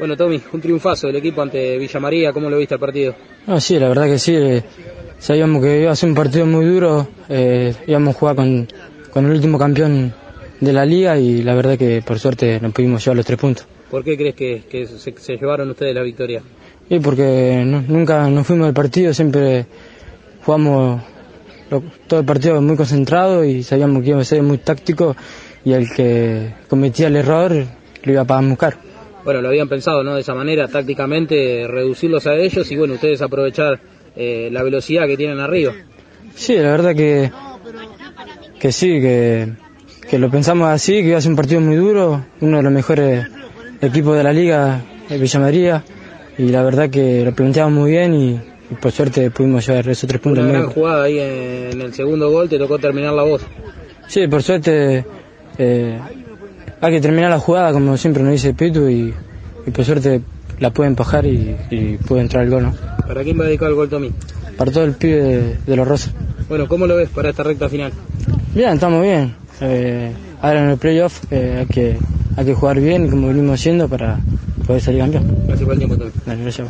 Bueno, Tommy, un triunfazo del equipo ante Villa María, ¿cómo lo viste el partido? No, sí, la verdad que sí. eh, sabíamos que iba a ser un partido muy duro. eh, íbamos a jugar con, con el último campeón de la liga y la verdad que por suerte nos pudimos llevar los tres puntos. ¿Por qué crees que, que se, se llevaron ustedes la victoria? Y porque no- nunca nos fuimos del partido, siempre jugamos lo- todo el partido muy concentrado y sabíamos que iba a ser muy táctico y el que cometía el error lo iba a pagar. Bueno, lo habían pensado, ¿no? De esa manera, tácticamente, reducirlos a ellos y, bueno, ustedes aprovechar eh, la velocidad que tienen arriba. Sí, la verdad que, que sí, que, que lo pensamos así, que iba a ser un partido muy duro, uno de los mejores equipos de la liga, el Villa María, y la verdad que lo planteamos muy bien y, y por suerte pudimos llevar esos tres puntos. Una gran jugada ahí en el segundo gol, te tocó terminar la voz. Sí, por suerte eh, hay que terminar la jugada como siempre nos dice Pitu y, y por suerte la puede empajar y, y puede entrar el gol, ¿no? ¿Para quién va dedicado el gol, Tommy? Para todo el pibe de, de los Rosas. Bueno, ¿cómo lo ves para esta recta final? Bien, estamos bien. Eh, ahora en el playoff eh, hay, que, hay que jugar bien como venimos haciendo para poder salir campeón. Gracias por el tiempo, Tommy. Dale, gracias.